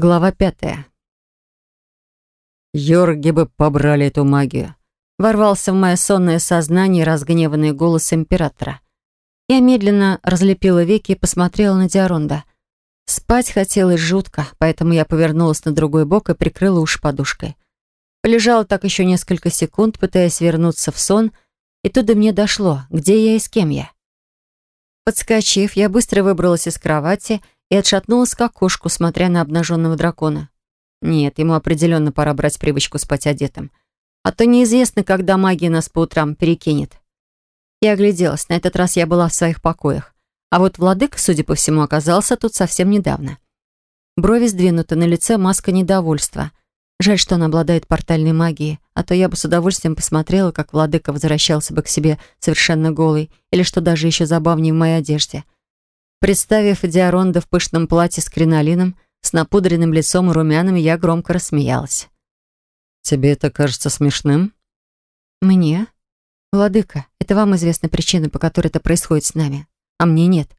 Глава пятая. «Йорги бы побрали эту магию!» Ворвался в мое сонное сознание разгневанный голос императора. Я медленно разлепила веки и посмотрела на Диаронда. Спать хотелось жутко, поэтому я повернулась на другой бок и прикрыла уши подушкой. Полежала так еще несколько секунд, пытаясь вернуться в сон, и тут до мне дошло, где я и с кем я. Подскочив, я быстро выбралась из кровати и отшатнулась к окошку, смотря на обнаженного дракона. Нет, ему определенно пора брать привычку спать одетым. А то неизвестно, когда магия нас по утрам перекинет. Я огляделась. На этот раз я была в своих покоях. А вот владыка, судя по всему, оказался тут совсем недавно. Брови сдвинуты, на лице маска недовольства. Жаль, что он обладает портальной магией, а то я бы с удовольствием посмотрела, как владыка возвращался бы к себе совершенно голый, или что даже еще забавнее в моей одежде — Представив Диаронда в пышном платье с кринолином, с напудренным лицом и румянами, я громко рассмеялась. «Тебе это кажется смешным?» «Мне? Владыка, это вам известна причина, по которой это происходит с нами, а мне нет.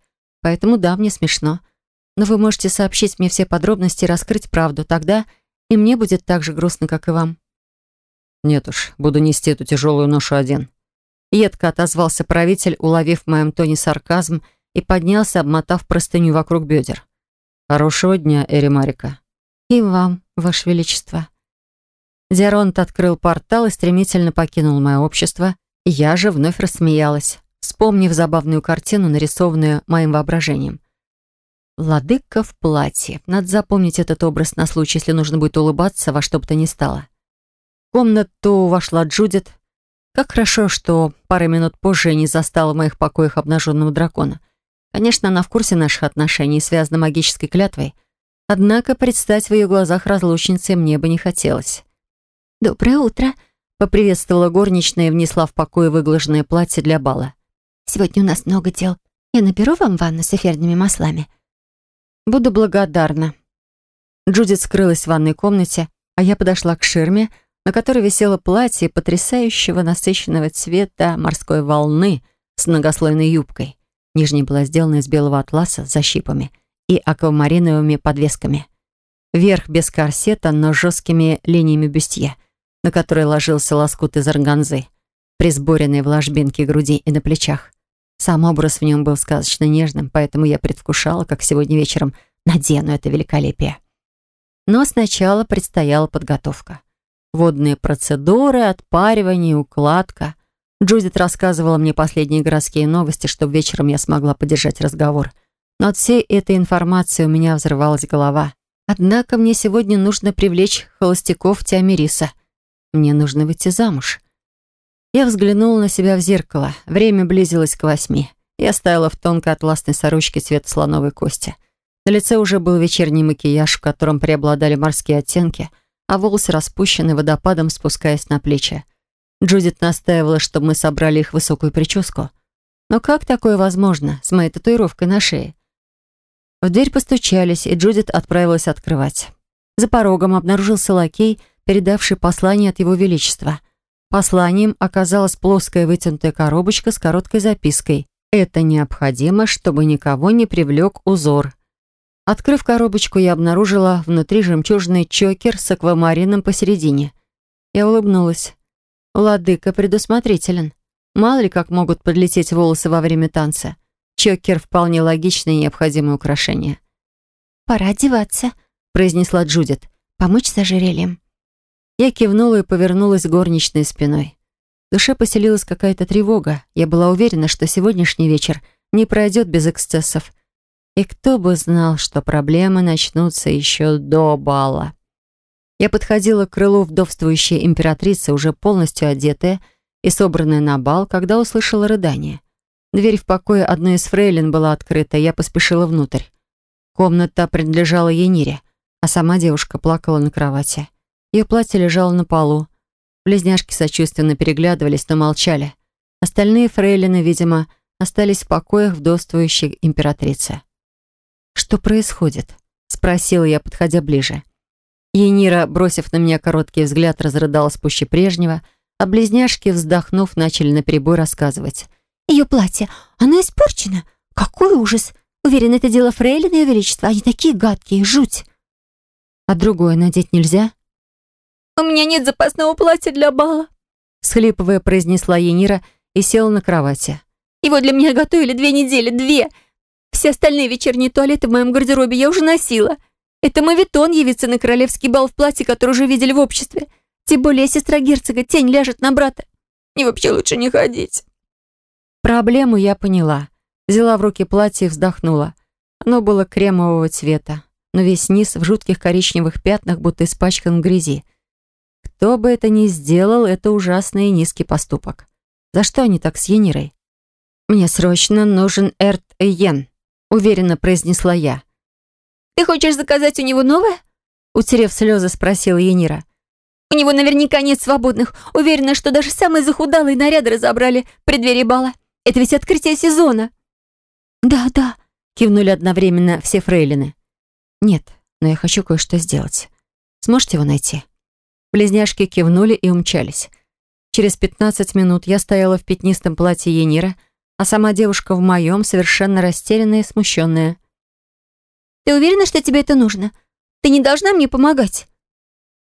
Поэтому да, мне смешно. Но вы можете сообщить мне все подробности и раскрыть правду. Тогда и мне будет так же грустно, как и вам». «Нет уж, буду нести эту тяжелую ношу один». Едко отозвался правитель, уловив в моем тоне сарказм и поднялся, обмотав простыню вокруг бедер. «Хорошего дня, Эри Марика». «И вам, Ваше Величество». Диаронт открыл портал и стремительно покинул мое общество. Я же вновь рассмеялась, вспомнив забавную картину, нарисованную моим воображением. Владыка в платье. Надо запомнить этот образ на случай, если нужно будет улыбаться во что бы то ни стало. В комнату вошла Джудит. Как хорошо, что пару минут позже не застала в моих покоях обнаженного дракона. Конечно, она в курсе наших отношений, связана магической клятвой. Однако предстать в ее глазах разлучницей мне бы не хотелось. «Доброе утро», — поприветствовала горничная и внесла в покой выглаженное платье для бала. «Сегодня у нас много дел. Я наберу вам ванну с эфирными маслами». «Буду благодарна». Джудит скрылась в ванной комнате, а я подошла к ширме, на которой висело платье потрясающего насыщенного цвета морской волны с многослойной юбкой. Нижняя была сделана из белого атласа с защипами и аквамариновыми подвесками. Верх без корсета, но с жесткими линиями бюстье, на который ложился лоскут из органзы, присборенный в ложбинке груди и на плечах. Сам образ в нем был сказочно нежным, поэтому я предвкушала, как сегодня вечером надену это великолепие. Но сначала предстояла подготовка. Водные процедуры, отпаривание, укладка. Джудит рассказывала мне последние городские новости, чтобы вечером я смогла поддержать разговор. Но от всей этой информации у меня взрывалась голова. Однако мне сегодня нужно привлечь холостяков Тиамириса. Мне нужно выйти замуж. Я взглянула на себя в зеркало. Время близилось к восьми. Я стояла в тонкой атласной сорочке цвета слоновой кости. На лице уже был вечерний макияж, в котором преобладали морские оттенки, а волосы распущены водопадом, спускаясь на плечи. Джудит настаивала, чтобы мы собрали их высокую прическу. Но как такое возможно с моей татуировкой на шее? В дверь постучались, и Джудит отправилась открывать. За порогом обнаружился лакей, передавший послание от его величества. Посланием оказалась плоская вытянутая коробочка с короткой запиской. «Это необходимо, чтобы никого не привлек узор». Открыв коробочку, я обнаружила внутри жемчужный чокер с аквамарином посередине. Я улыбнулась. Владыка предусмотрителен. Мало ли как могут подлететь волосы во время танца. Чокер — вполне логичное и необходимое украшение. «Пора одеваться», — произнесла Джудит. «Помочь с ожерельем». Я кивнула и повернулась горничной спиной. В душе поселилась какая-то тревога. Я была уверена, что сегодняшний вечер не пройдет без эксцессов. И кто бы знал, что проблемы начнутся еще до бала. Я подходила к крылу вдовствующей императрицы, уже полностью одетая и собранная на бал, когда услышала рыдание. Дверь в покое одной из фрейлин была открыта, я поспешила внутрь. Комната принадлежала Енире, а сама девушка плакала на кровати. Ее платье лежало на полу. Близняшки сочувственно переглядывались, но молчали. Остальные фрейлины, видимо, остались в покоях вдовствующей императрицы. «Что происходит?» — спросила я, подходя ближе. Енира, бросив на меня короткий взгляд, разрыдалась пуще прежнего, а близняшки, вздохнув, начали наперебой рассказывать. «Ее платье, оно испорчено! Какой ужас! Уверен, это дело Фрейлина, Ее Величество, они такие гадкие, жуть!» А другое надеть нельзя? «У меня нет запасного платья для бала», схлипывая, произнесла Енира и села на кровати. «Его для меня готовили две недели, две! Все остальные вечерние туалеты в моем гардеробе я уже носила. Это мавитон явится на королевский бал в платье, которое уже видели в обществе. Тем более сестра герцога, тень ляжет на брата. И вообще лучше не ходить». Проблему я поняла. Взяла в руки платье и вздохнула. Оно было кремового цвета, но весь низ в жутких коричневых пятнах, будто испачкан в грязи. Кто бы это ни сделал, это ужасный и низкий поступок. За что они так с Енирой? «Мне срочно нужен Эрт Йен», — уверенно произнесла я. «Ты хочешь заказать у него новое?» Утерев слезы, спросила Енира. «У него наверняка нет свободных. Уверена, что даже самые захудалые наряды разобрали в преддверии бала. Это ведь открытие сезона». «Да, да», — кивнули одновременно все фрейлины. «Нет, но я хочу кое-что сделать. Сможете его найти?» Близняшки кивнули и умчались. Через пятнадцать минут я стояла в пятнистом платье Енира, а сама девушка в моем, совершенно растерянная и смущенная. «Ты уверена, что тебе это нужно? Ты не должна мне помогать?»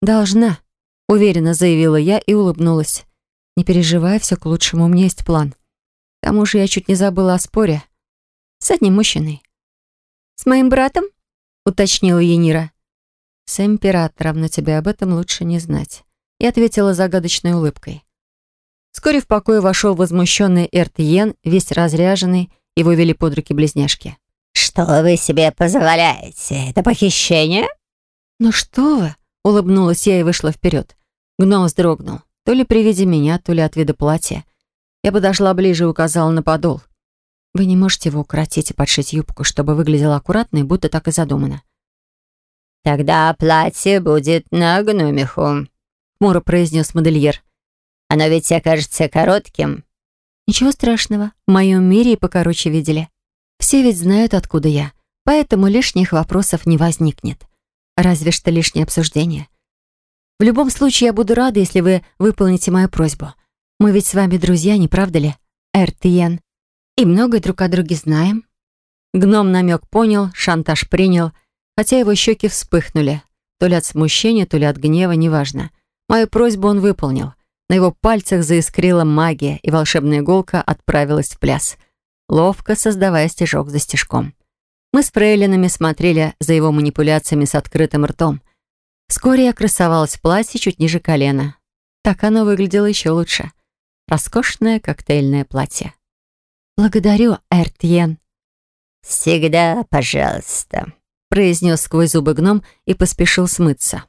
«Должна», — уверенно заявила я и улыбнулась. «Не переживай, все к лучшему, у меня есть план. К тому же я чуть не забыла о споре. С одним мужчиной». «С моим братом?» — уточнила Енира. «С императором, но тебе об этом лучше не знать», — и ответила загадочной улыбкой. Вскоре в покое вошел возмущенный Эртиен, весь разряженный, его вели под руки близняшки. «Что вы себе позволяете? Это похищение?» «Ну что вы?» — улыбнулась я и вышла вперед. Гном вздрогнул. То ли при виде меня, то ли от вида платья. Я подошла ближе и указала на подол. «Вы не можете его укоротить и подшить юбку, чтобы выглядело аккуратно и будто так и задумано. «Тогда платье будет на гномиху», — хмуро произнес модельер. «Оно ведь окажется коротким». «Ничего страшного. В моем мире и покороче видели. Все ведь знают, откуда я, поэтому лишних вопросов не возникнет. Разве что лишнее обсуждение. В любом случае, я буду рада, если вы выполните мою просьбу. Мы ведь с вами друзья, не правда ли, Эртиен? И многое друг о друге знаем». Гном намек понял, шантаж принял — хотя его щеки вспыхнули. То ли от смущения, то ли от гнева, неважно. Мою просьбу он выполнил. На его пальцах заискрила магия, и волшебная иголка отправилась в пляс, ловко создавая стежок за стежком. Мы с фрейлинами смотрели за его манипуляциями с открытым ртом. Вскоре я красовалась в платье чуть ниже колена. Так оно выглядело еще лучше. Роскошное коктейльное платье. «Благодарю, Эртьен». «Всегда пожалуйста», произнес сквозь зубы гном и поспешил смыться.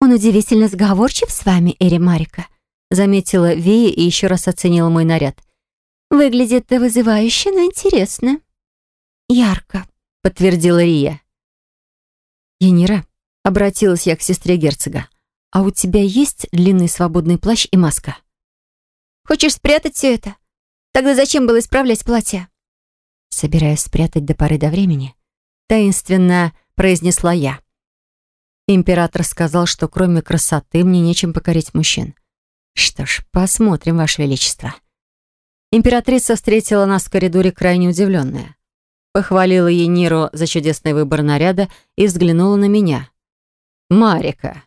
«Он удивительно сговорчив с вами, Эри Марика», заметила Вия и еще раз оценила мой наряд. «Выглядит вызывающе, но интересно». «Ярко», — подтвердила Рия. «Енира», — обратилась я к сестре герцога, «а у тебя есть длинный свободный плащ и маска?» «Хочешь спрятать все это? Тогда зачем было исправлять платье?» «Собираюсь спрятать до поры до времени», таинственно произнесла я. Император сказал, что кроме красоты мне нечем покорить мужчин. Что ж, посмотрим, Ваше Величество. Императрица встретила нас в коридоре крайне удивленная. Похвалила Ениру за чудесный выбор наряда и взглянула на меня. «Марика,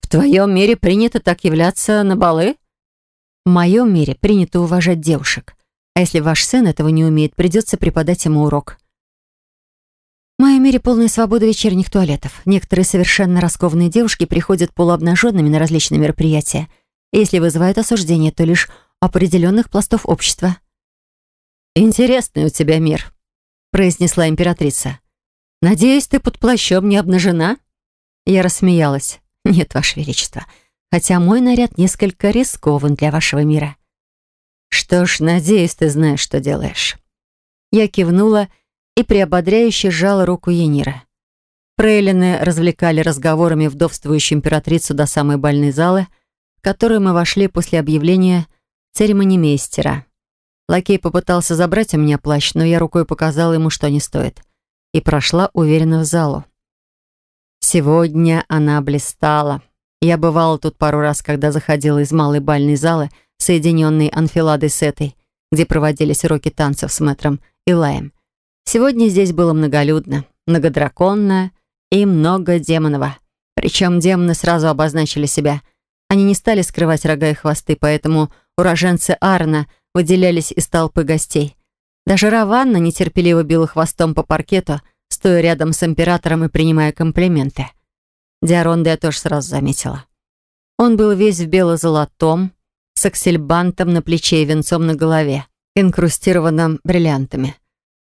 в твоем мире принято так являться на балы?» «В моем мире принято уважать девушек. А если ваш сын этого не умеет, придется преподать ему урок». В моем мире полная свобода вечерних туалетов. Некоторые совершенно раскованные девушки приходят полуобнаженными на различные мероприятия. Если вызывают осуждение, то лишь определенных пластов общества. «Интересный у тебя мир», — произнесла императрица. «Надеюсь, ты под плащом не обнажена?» Я рассмеялась. «Нет, Ваше Величество, хотя мой наряд несколько рискован для вашего мира». «Что ж, надеюсь, ты знаешь, что делаешь». Я кивнула и приободряюще сжала руку Енира. Фрейлины развлекали разговорами вдовствующую императрицу до самой бальной залы, в которую мы вошли после объявления церемонимейстера. Лакей попытался забрать у меня плащ, но я рукой показала ему, что не стоит, и прошла уверенно в залу. Сегодня она блистала. Я бывала тут пару раз, когда заходила из малой бальной залы, соединенной анфиладой с этой, где проводились уроки танцев с мэтром Илаем. Сегодня здесь было многолюдно, многодраконно и много демонова. Причем демоны сразу обозначили себя. Они не стали скрывать рога и хвосты, поэтому уроженцы Арна выделялись из толпы гостей. Даже Раванна нетерпеливо била хвостом по паркету, стоя рядом с императором и принимая комплименты. Диаронда я тоже сразу заметила. Он был весь в бело-золотом, с аксельбантом на плече и венцом на голове, инкрустированным бриллиантами.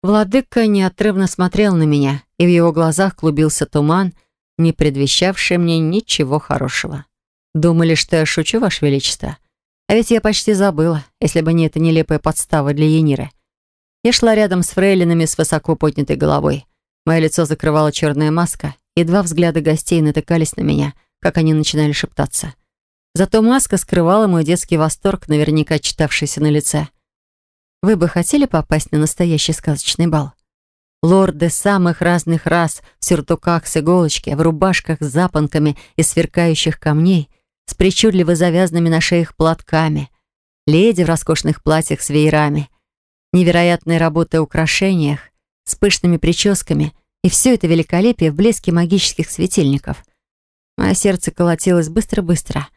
Владыка неотрывно смотрел на меня, и в его глазах клубился туман, не предвещавший мне ничего хорошего. Думали, что я шучу, Ваше Величество? А ведь я почти забыла, если бы не эта нелепая подстава для Яниры. Я шла рядом с фрейлинами с высоко поднятой головой. Мое лицо закрывала черная маска, и два взгляда гостей натыкались на меня, как они начинали шептаться. Зато маска скрывала мой детский восторг, наверняка читавшийся на лице. Вы бы хотели попасть на настоящий сказочный бал? Лорды самых разных рас в сюртуках с иголочки, в рубашках с запонками из сверкающих камней, с причудливо завязанными на шеях платками, леди в роскошных платьях с веерами, невероятной работы украшениях, с пышными прическами, и все это великолепие в блеске магических светильников. Мое сердце колотилось быстро-быстро,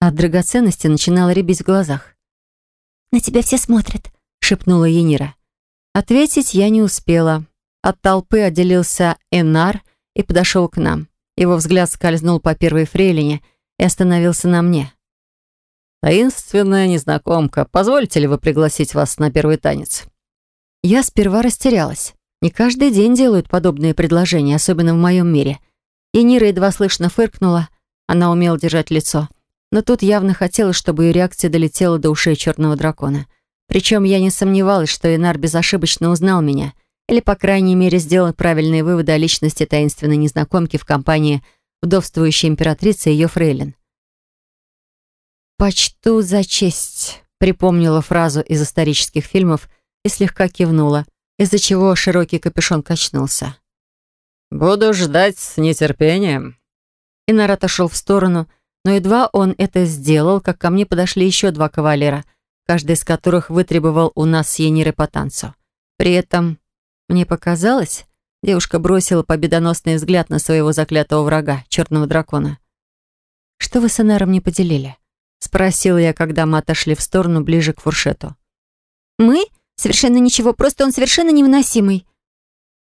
а от драгоценности начинало рябить в глазах. «На тебя все смотрят», шепнула Енира. Ответить я не успела. От толпы отделился Энар и подошел к нам. Его взгляд скользнул по первой фрейлине и остановился на мне. «Таинственная незнакомка, позволите ли вы пригласить вас на первый танец?» Я сперва растерялась. Не каждый день делают подобные предложения, особенно в моем мире. И Нира едва слышно фыркнула. Она умела держать лицо. Но тут явно хотелось, чтобы ее реакция долетела до ушей черного дракона. Причем я не сомневалась, что Инар безошибочно узнал меня, или, по крайней мере, сделал правильные выводы о личности таинственной незнакомки в компании вдовствующей императрицы и ее фрейлин. «Почту за честь», — припомнила фразу из исторических фильмов и слегка кивнула, из-за чего широкий капюшон качнулся. «Буду ждать с нетерпением». Инар отошел в сторону, но едва он это сделал, как ко мне подошли еще два кавалера — каждый из которых вытребовал у нас с Енирой по танцу. При этом, мне показалось, девушка бросила победоносный взгляд на своего заклятого врага, черного дракона. «Что вы с Энаром не поделили?» — спросила я, когда мы отошли в сторону ближе к фуршету. «Мы? Совершенно ничего, просто он совершенно невыносимый».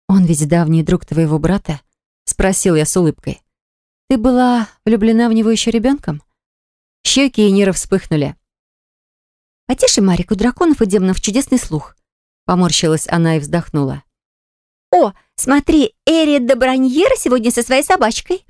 «Он ведь давний друг твоего брата?» — спросил я с улыбкой. «Ты была влюблена в него еще ребенком?» Щеки Енира вспыхнули. «Потише, Марик, у драконов и демонов чудесный слух». Поморщилась она и вздохнула. «О, смотри, Эри де Браньера сегодня со своей собачкой».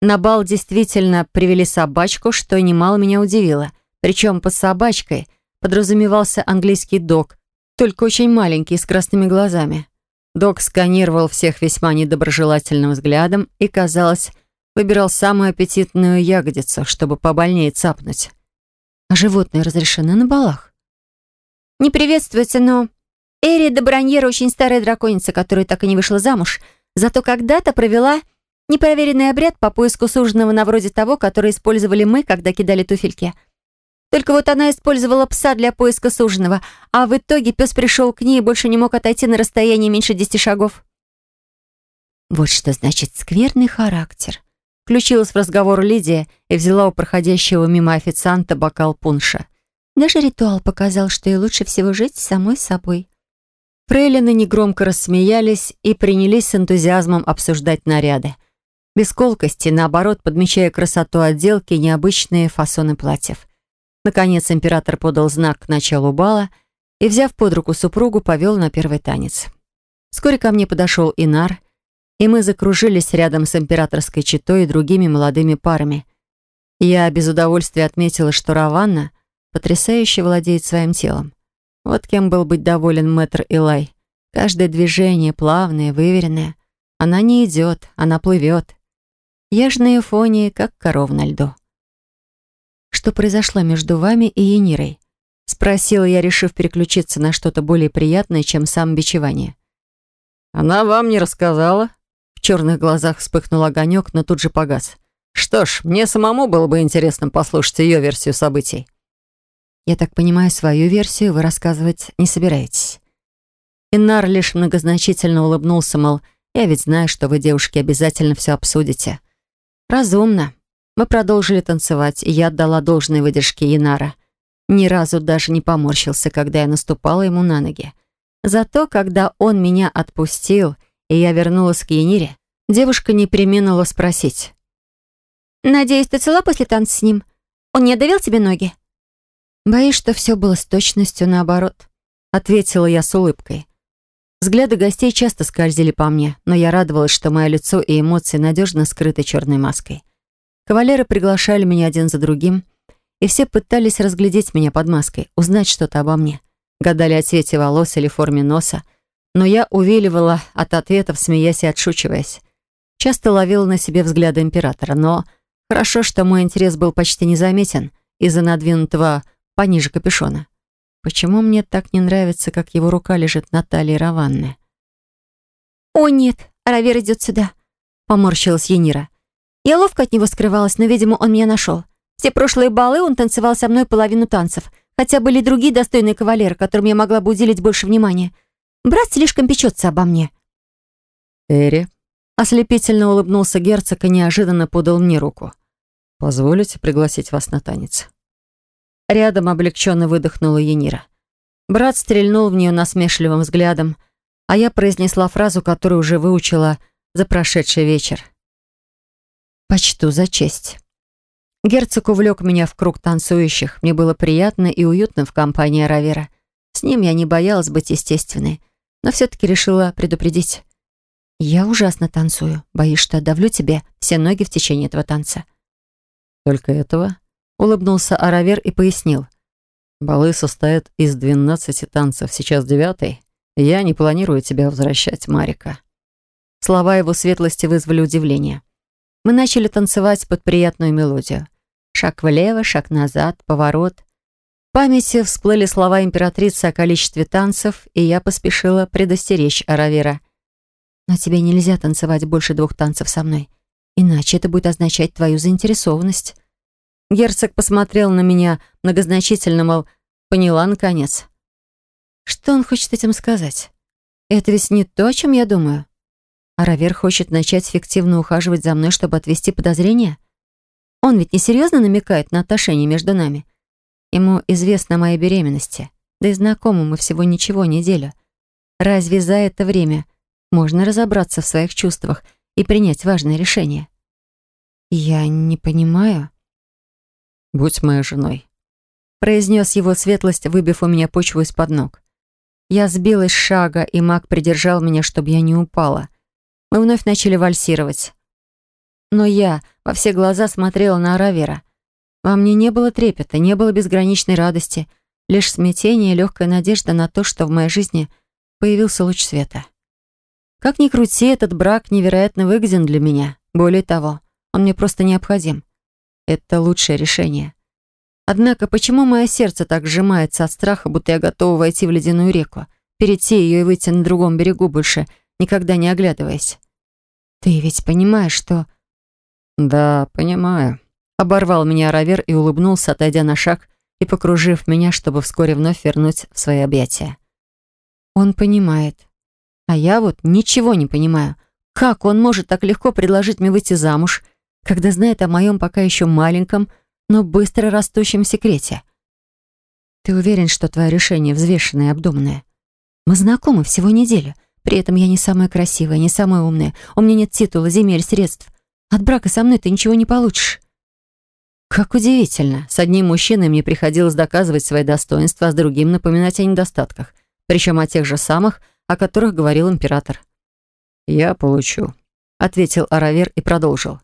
На бал действительно привели собачку, что немало меня удивило. Причем под собачкой подразумевался английский дог, только очень маленький, с красными глазами. Дог сканировал всех весьма недоброжелательным взглядом и, казалось, выбирал самую аппетитную ягодицу, чтобы побольнее цапнуть. А животные разрешены на балах? Не приветствуется, но... Эри де Браньера очень старая драконица, которая так и не вышла замуж, зато когда-то провела непроверенный обряд по поиску суженого на вроде того, который использовали мы, когда кидали туфельки. Только вот она использовала пса для поиска суженого, а в итоге пес пришел к ней и больше не мог отойти на расстояние меньше десяти шагов. Вот что значит скверный характер. Включилась в разговор Лидия и взяла у проходящего мимо официанта бокал пунша. Даже ритуал показал, что ей лучше всего жить самой собой. Фрейлины негромко рассмеялись и принялись с энтузиазмом обсуждать наряды. Без колкости, наоборот, подмечая красоту отделки и необычные фасоны платьев. Наконец император подал знак к началу бала и, взяв под руку супругу, повел на первый танец. Вскоре ко мне подошел Инар и мы закружились рядом с императорской четой и другими молодыми парами. Я без удовольствия отметила, что Раванна потрясающе владеет своим телом. Вот кем был быть доволен мэтр Илай. Каждое движение плавное, выверенное. Она не идет, она плывет. Я же на ее фоне, как коров на льду. «Что произошло между вами и Енирой?» Спросила я, решив переключиться на что-то более приятное, чем самобичевание. «Она вам не рассказала?» В черных глазах вспыхнул огонек, но тут же погас. «Что ж, мне самому было бы интересно послушать ее версию событий». «Я так понимаю, свою версию вы рассказывать не собираетесь?» Иннар лишь многозначительно улыбнулся, мол, Я ведь знаю, что вы, девушки, обязательно все обсудите. Разумно. Мы продолжили танцевать, и я отдала должной выдержке Янара. Ни разу даже не поморщился, когда я наступала ему на ноги. Зато, когда он меня отпустил, и я вернулась к Янире, девушка не применула спросить. «Надеюсь, ты цела после танца с ним? Он не отдавил тебе ноги?» «Боюсь, что все было с точностью наоборот», — ответила я с улыбкой. Взгляды гостей часто скользили по мне, но я радовалась, что мое лицо и эмоции надежно скрыты черной маской. Кавалеры приглашали меня один за другим, и все пытались разглядеть меня под маской, узнать что-то обо мне. Гадали о цвете волос или форме носа, но я увиливала от ответов, смеясь и отшучиваясь. Часто ловила на себе взгляды императора, но хорошо, что мой интерес был почти незаметен из-за надвинутого пониже капюшона. Почему мне так не нравится, как его рука лежит на талии Раванны? «О, нет, Равер идет сюда», — поморщилась Енира. Я ловко от него скрывалась, но, видимо, он меня нашел. Все прошлые балы он танцевал со мной половину танцев, хотя были другие достойные кавалеры, которым я могла бы уделить больше внимания. Брат слишком печется обо мне. «Эри», — ослепительно улыбнулся герцог и неожиданно подал мне руку. «Позволите пригласить вас на танец?» Рядом облегченно выдохнула Енира. Брат стрельнул в нее насмешливым взглядом, а я произнесла фразу, которую уже выучила за прошедший вечер. «Почту за честь». Герцог увлек меня в круг танцующих. Мне было приятно и уютно в компании Равера. С ним я не боялась быть естественной, но все-таки решила предупредить. «Я ужасно танцую. Боюсь, что отдавлю тебе все ноги в течение этого танца». «Только этого?» Улыбнулся Аравер и пояснил. «Балы состоят из двенадцати танцев, сейчас девятый. Я не планирую тебя возвращать, Марика». Слова его светлости вызвали удивление. Мы начали танцевать под приятную мелодию. Шаг влево, шаг назад, поворот. В памяти всплыли слова императрицы о количестве танцев, и я поспешила предостеречь Аравера. «Но тебе нельзя танцевать больше двух танцев со мной, иначе это будет означать твою заинтересованность». Герцог посмотрел на меня многозначительно, мол, поняла наконец. Что он хочет этим сказать? Это ведь не то, о чем я думаю. А Равер хочет начать фиктивно ухаживать за мной, чтобы отвести подозрения? Он ведь не серьезно намекает на отношения между нами. Ему известно о моей беременности. Да и знакомы мы всего ничего, неделю. Разве за это время можно разобраться в своих чувствах и принять важное решение? Я не понимаю. «Будь моей женой», — произнес его светлость, выбив у меня почву из-под ног. Я сбилась с шага, и маг придержал меня, чтобы я не упала. Мы вновь начали вальсировать. Но я во все глаза смотрела на Аравера. Во мне не было трепета, не было безграничной радости, лишь смятение и легкая надежда на то, что в моей жизни появился луч света. Как ни крути, этот брак невероятно выгоден для меня. Более того, он мне просто необходим. Это лучшее решение. Однако, почему мое сердце так сжимается от страха, будто я готова войти в ледяную реку, перейти ее и выйти на другом берегу, больше никогда не оглядываясь? Ты ведь понимаешь, что... Да, понимаю. Оборвал меня Равер и улыбнулся, отойдя на шаг и покружив меня, чтобы вскоре вновь вернуть в свои объятия. Он понимает. А я вот ничего не понимаю. Как он может так легко предложить мне выйти замуж, когда знает о моем пока еще маленьком, но быстро растущем секрете. Ты уверен, что твое решение взвешенное и обдуманное? Мы знакомы всего неделю. При этом я не самая красивая, не самая умная. У меня нет титула, земель, средств. От брака со мной ты ничего не получишь. Как удивительно. С одним мужчиной мне приходилось доказывать свои достоинства, а с другим напоминать о недостатках. Причем о тех же самых, о которых говорил император. «Я получу», — ответил Аравер и продолжил.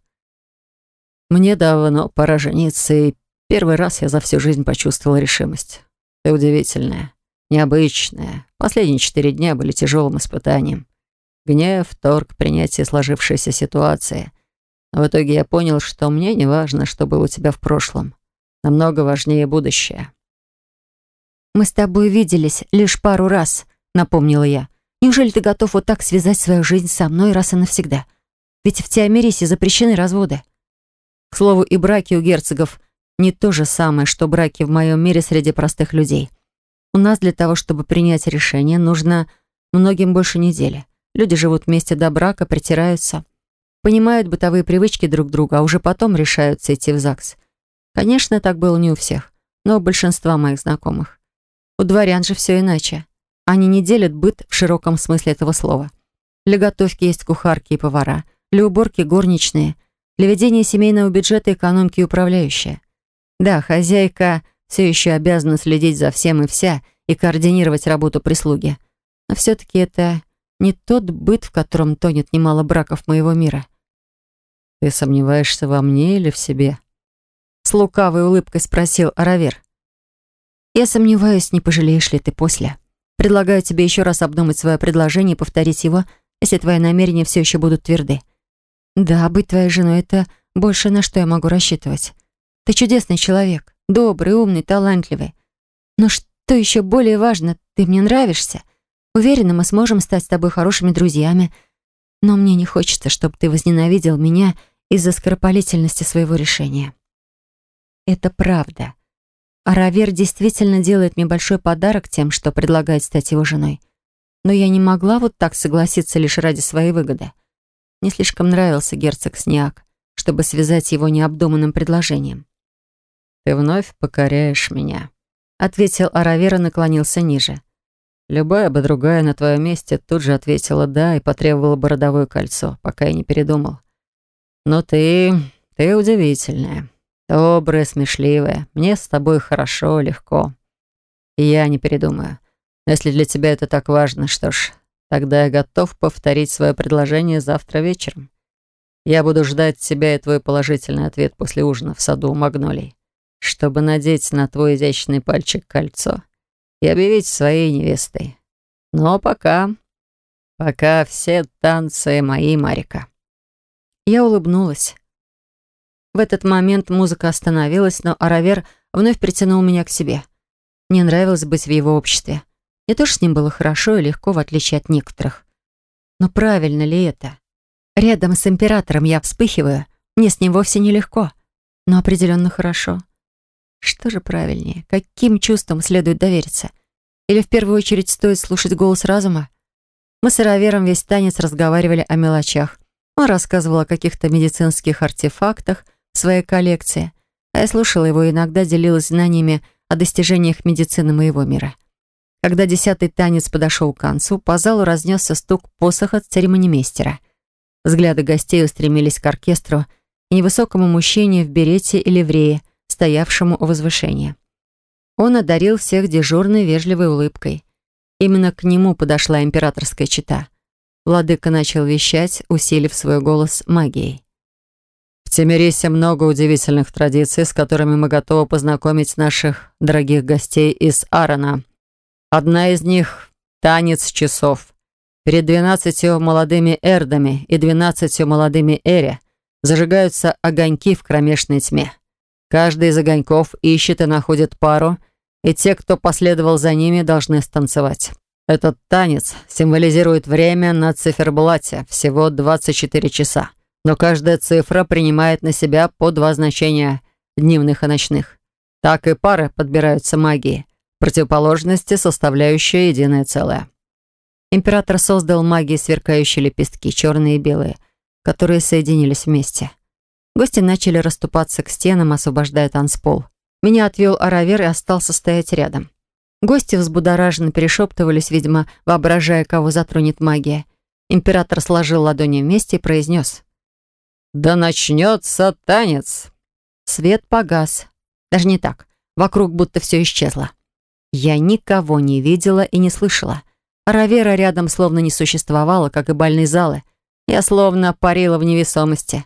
Мне давно пора жениться, и первый раз я за всю жизнь почувствовала решимость. Ты удивительная, необычная. Последние четыре дня были тяжелым испытанием. Гнев, торг, принятие сложившейся ситуации. Но в итоге я понял, что мне не важно, что было у тебя в прошлом. Намного важнее будущее. «Мы с тобой виделись лишь пару раз», — напомнила я. «Неужели ты готов вот так связать свою жизнь со мной раз и навсегда? Ведь в Теомерисе запрещены разводы». К слову, и браки у герцогов не то же самое, что браки в моем мире среди простых людей. У нас для того, чтобы принять решение, нужно многим больше недели. Люди живут вместе до брака, притираются, понимают бытовые привычки друг друга, а уже потом решаются идти в ЗАГС. Конечно, так было не у всех, но у большинства моих знакомых. У дворян же все иначе. Они не делят быт в широком смысле этого слова. Для готовки есть кухарки и повара, для уборки горничные, для ведения семейного бюджета экономки и управляющая. Да, хозяйка все еще обязана следить за всем и вся и координировать работу прислуги. Но все-таки это не тот быт, в котором тонет немало браков моего мира. «Ты сомневаешься во мне или в себе?» С лукавой улыбкой спросил Аравер. «Я сомневаюсь, не пожалеешь ли ты после. Предлагаю тебе еще раз обдумать свое предложение и повторить его, если твои намерения все еще будут тверды. Да, быть твоей женой — это больше на что я могу рассчитывать. Ты чудесный человек, добрый, умный, талантливый. Но что еще более важно, ты мне нравишься. Уверена, мы сможем стать с тобой хорошими друзьями. Но мне не хочется, чтобы ты возненавидел меня из-за скоропалительности своего решения. Это правда. А Равер действительно делает мне большой подарок тем, что предлагает стать его женой. Но я не могла вот так согласиться лишь ради своей выгоды. Мне слишком нравился герцог Сниак, чтобы связать его необдуманным предложением. «Ты вновь покоряешь меня», — ответил Аравер и наклонился ниже. Любая бы другая на твоем месте тут же ответила «да» и потребовала бы родовое кольцо, пока я не передумал. Но ты... ты удивительная. Добрая, смешливая. Мне с тобой хорошо, легко. И я не передумаю. Но если для тебя это так важно, что ж, тогда я готов повторить свое предложение завтра вечером. Я буду ждать тебя и твой положительный ответ после ужина в саду у Магнолий, чтобы надеть на твой изящный пальчик кольцо и объявить своей невестой. Но пока... Пока все танцы мои, Марика. Я улыбнулась. В этот момент музыка остановилась, но Аравер вновь притянул меня к себе. Мне нравилось быть в его обществе. Мне тоже с ним было хорошо и легко, в отличие от некоторых. Но правильно ли это? Рядом с императором я вспыхиваю. Мне с ним вовсе не легко, но определенно хорошо. Что же правильнее? Каким чувствам следует довериться? Или в первую очередь стоит слушать голос разума? Мы с Иравером весь танец разговаривали о мелочах. Он рассказывал о каких-то медицинских артефактах в своей коллекции, а я слушала его и иногда делилась знаниями о достижениях медицины моего мира. Когда десятый танец подошел к концу, по залу разнесся стук посоха церемонимейстера. Взгляды гостей устремились к оркестру и невысокому мужчине в берете и ливрее – стоявшему у возвышения. Он одарил всех дежурной вежливой улыбкой. Именно к нему подошла императорская чита. Владыка начал вещать, усилив свой голос магией. В Тимирисе много удивительных традиций, с которыми мы готовы познакомить наших дорогих гостей из Арана. Одна из них — танец часов. Перед двенадцатью молодыми эрдами и двенадцатью молодыми эре зажигаются огоньки в кромешной тьме. Каждый из огоньков ищет и находит пару, и те, кто последовал за ними, должны станцевать. Этот танец символизирует время на циферблате, всего 24 часа. Но каждая цифра принимает на себя по два значения дневных и ночных. Так и пары подбираются магии, противоположности, составляющие единое целое. Император создал магии сверкающие лепестки, черные и белые, которые соединились вместе. Гости начали расступаться к стенам, освобождая танцпол. Меня отвел Аравер и остался стоять рядом. Гости взбудораженно перешептывались, видимо, воображая, кого затронет магия. Император сложил ладони вместе и произнес. «Да начнется танец!» Свет погас. Даже не так. Вокруг будто все исчезло. Я никого не видела и не слышала. Равера рядом словно не существовало, как и бальные залы. Я словно парила в невесомости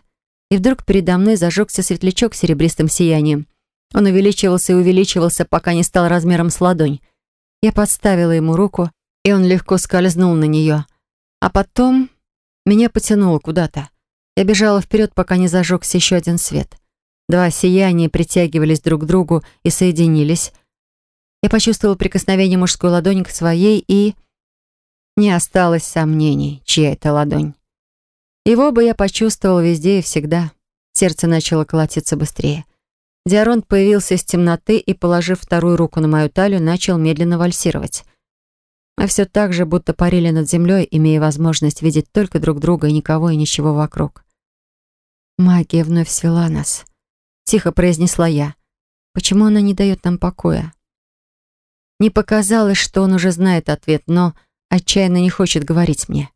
и вдруг передо мной зажегся светлячок с серебристым сиянием. Он увеличивался и увеличивался, пока не стал размером с ладонь. Я подставила ему руку, и он легко скользнул на нее. А потом меня потянуло куда-то. Я бежала вперед, пока не зажегся еще один свет. Два сияния притягивались друг к другу и соединились. Я почувствовала прикосновение мужской ладони к своей, и... Не осталось сомнений, чья это ладонь. Его бы я почувствовал везде и всегда. Сердце начало колотиться быстрее. Диаронт появился из темноты и, положив вторую руку на мою талию, начал медленно вальсировать. Мы все так же будто парили над землей, имея возможность видеть только друг друга и никого и ничего вокруг. «Магия вновь свела нас», — тихо произнесла я. «Почему она не дает нам покоя?» Не показалось, что он уже знает ответ, но отчаянно не хочет говорить мне.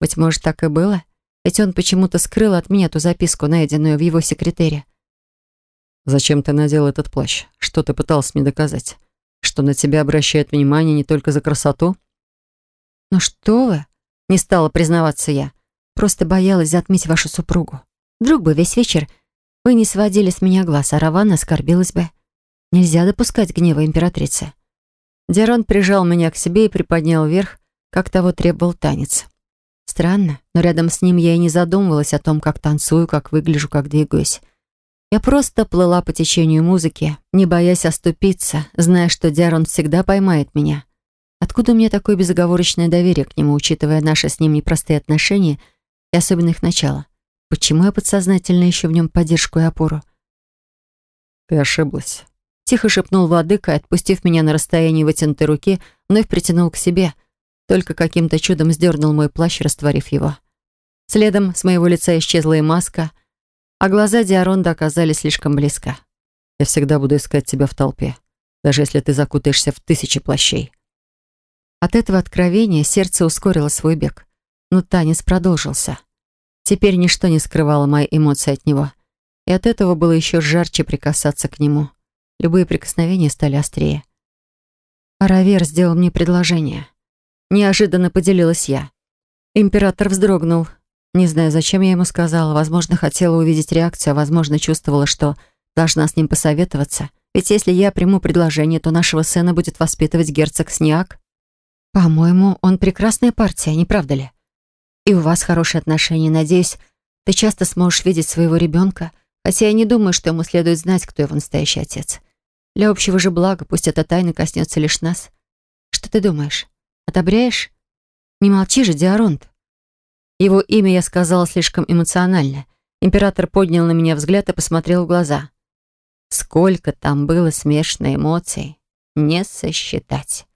Быть может, так и было? Ведь он почему-то скрыл от меня ту записку, найденную в его секретаре. «Зачем ты надел этот плащ? Что ты пытался мне доказать? Что на тебя обращают внимание не только за красоту?» «Ну что вы?» — не стала признаваться я. Просто боялась затмить вашу супругу. Вдруг бы весь вечер вы не сводили с меня глаз, а Раванна оскорбилась бы. Нельзя допускать гнева императрицы. Дерон прижал меня к себе и приподнял вверх, как того требовал танец. Странно, но рядом с ним я и не задумывалась о том, как танцую, как выгляжу, как двигаюсь. Я просто плыла по течению музыки, не боясь оступиться, зная, что Дярон всегда поймает меня. Откуда у меня такое безоговорочное доверие к нему, учитывая наши с ним непростые отношения и особенно их начало? Почему я подсознательно ищу в нем поддержку и опору? «Ты ошиблась», — тихо шепнул владыка, отпустив меня на расстоянии вытянутой руки, вновь притянул к себе, только каким-то чудом сдернул мой плащ, растворив его. Следом с моего лица исчезла и маска, а глаза Диаронда оказались слишком близко. «Я всегда буду искать тебя в толпе, даже если ты закутаешься в тысячи плащей». От этого откровения сердце ускорило свой бег. Но танец продолжился. Теперь ничто не скрывало мои эмоции от него. И от этого было еще жарче прикасаться к нему. Любые прикосновения стали острее. Аравер сделал мне предложение. Неожиданно поделилась я. Император вздрогнул. Не знаю, зачем я ему сказала. Возможно, хотела увидеть реакцию, а возможно, чувствовала, что должна с ним посоветоваться. Ведь если я приму предложение, то нашего сына будет воспитывать герцог Сниак. «По-моему, он прекрасная партия, не правда ли? И у вас хорошие отношения. Надеюсь, ты часто сможешь видеть своего ребенка, хотя я не думаю, что ему следует знать, кто его настоящий отец. Для общего же блага, пусть эта тайна коснется лишь нас. Что ты думаешь? Одобряешь? Не молчи же, Диаронт». Его имя я сказала слишком эмоционально. Император поднял на меня взгляд и посмотрел в глаза. Сколько там было смешанной эмоций, не сосчитать.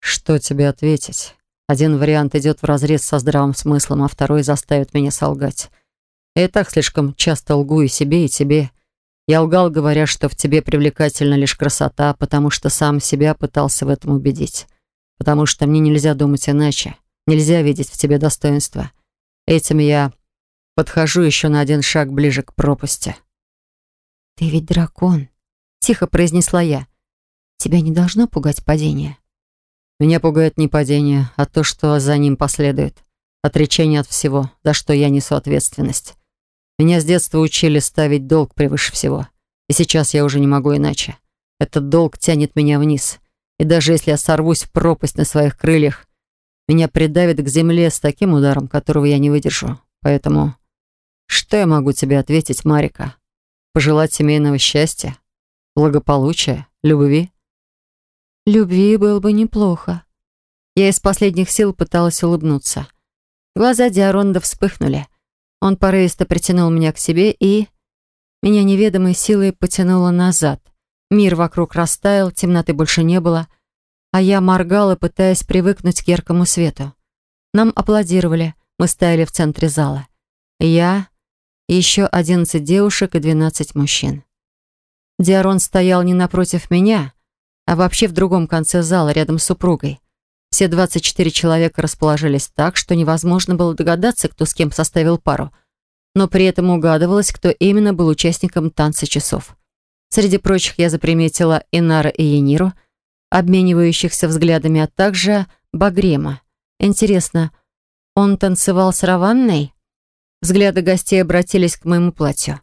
«Что тебе ответить? Один вариант идет вразрез со здравым смыслом, а второй заставит меня солгать. Я так слишком часто лгу и себе, и тебе. Я лгал, говоря, что в тебе привлекательна лишь красота, потому что сам себя пытался в этом убедить. Потому что мне нельзя думать иначе. Нельзя видеть в тебе достоинства. Этим я подхожу еще на один шаг ближе к пропасти. «Ты ведь дракон», — тихо произнесла я. «Тебя не должно пугать падение?» Меня пугает не падение, а то, что за ним последует. Отречение от всего, за что я несу ответственность. Меня с детства учили ставить долг превыше всего. И сейчас я уже не могу иначе. Этот долг тянет меня вниз. И даже если я сорвусь в пропасть на своих крыльях, меня придавит к земле с таким ударом, которого я не выдержу. Поэтому что я могу тебе ответить, Марика? Пожелать семейного счастья, благополучия, любви? Любви было бы неплохо. Я из последних сил пыталась улыбнуться. Глаза Диаронда вспыхнули. Он порывисто притянул меня к себе и... Меня неведомой силой потянуло назад. Мир вокруг растаял, темноты больше не было, а я моргала, пытаясь привыкнуть к яркому свету. Нам аплодировали, мы стояли в центре зала. Я еще одиннадцать девушек и двенадцать мужчин. Диарон стоял не напротив меня, а вообще в другом конце зала, рядом с супругой. Все 24 человека расположились так, что невозможно было догадаться, кто с кем составил пару. Но при этом угадывалось, кто именно был участником танца часов. Среди прочих я заприметила Инара и Ениру, обменивающихся взглядами, а также Багрема. Интересно, он танцевал с Раванной? Взгляды гостей обратились к моему платью.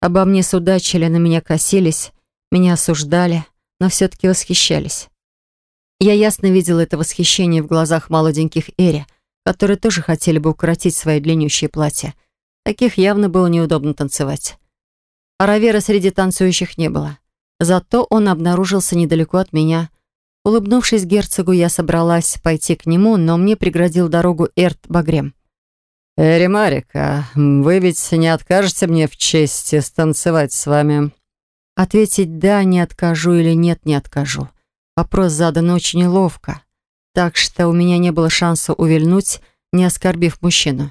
Обо мне судачили, на меня косились, меня осуждали — но все-таки восхищались. Я ясно видела это восхищение в глазах молоденьких Эри, которые тоже хотели бы укоротить свои длиннющие платья. Таких явно было неудобно танцевать. А Равера среди танцующих не было. Зато он обнаружился недалеко от меня. Улыбнувшись герцогу, я собралась пойти к нему, но мне преградил дорогу Эрт Багрем. «Эри Марика, вы ведь не откажете мне в чести станцевать с вами?» Ответить «да» не откажу или «нет» не откажу. Вопрос задан очень ловко. так что у меня не было шанса увильнуть, не оскорбив мужчину.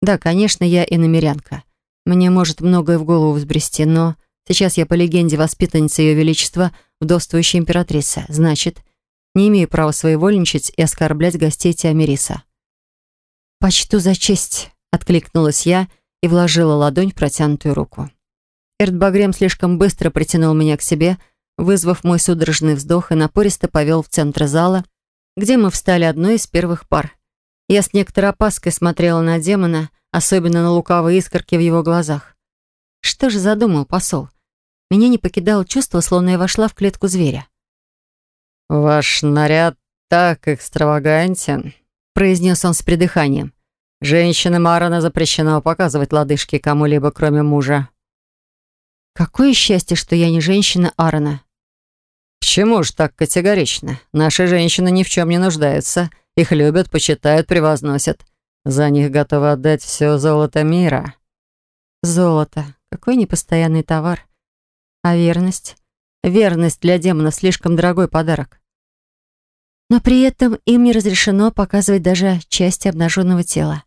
Да, конечно, я и намерянка. Мне может многое в голову взбрести, но сейчас я по легенде воспитанница Ее Величества, вдовствующая императрица. Значит, не имею права своевольничать и оскорблять гостей Тиамириса. «Почту за честь», — откликнулась я и вложила ладонь в протянутую руку. Эрдбагрем слишком быстро притянул меня к себе, вызвав мой судорожный вздох и напористо повел в центр зала, где мы встали одной из первых пар. Я с некоторой опаской смотрела на демона, особенно на лукавые искорки в его глазах. Что же задумал посол? Меня не покидало чувство, словно я вошла в клетку зверя. «Ваш наряд так экстравагантен», — произнес он с придыханием. «Женщинам Марана запрещено показывать лодыжки кому-либо, кроме мужа». «Какое счастье, что я не женщина Аарона». «Почему ж так категорично? Наши женщины ни в чем не нуждаются. Их любят, почитают, превозносят. За них готовы отдать все золото мира». «Золото. Какой непостоянный товар. А верность? Верность для демона слишком дорогой подарок. Но при этом им не разрешено показывать даже части обнаженного тела»,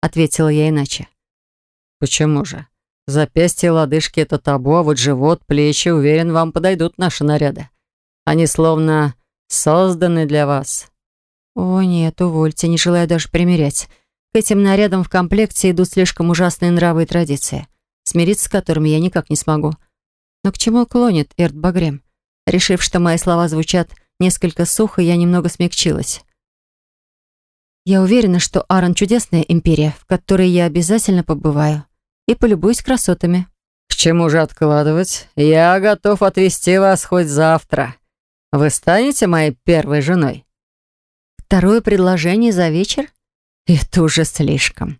ответила я иначе. «Почему же? Запястья лодыжки — это табу, а вот живот, плечи, уверен, вам подойдут наши наряды. Они словно созданы для вас». «О нет, увольте, не желаю даже примерять. К этим нарядам в комплекте идут слишком ужасные нравы и традиции, смириться с которыми я никак не смогу. Но к чему клонит Эрт Багрем? Решив, что мои слова звучат несколько сухо, я немного смягчилась. Я уверена, что Аарон — чудесная империя, в которой я обязательно побываю и полюбуюсь красотами. «К чему же откладывать? Я готов отвезти вас хоть завтра. Вы станете моей первой женой?» Второе предложение за вечер? Это уже слишком.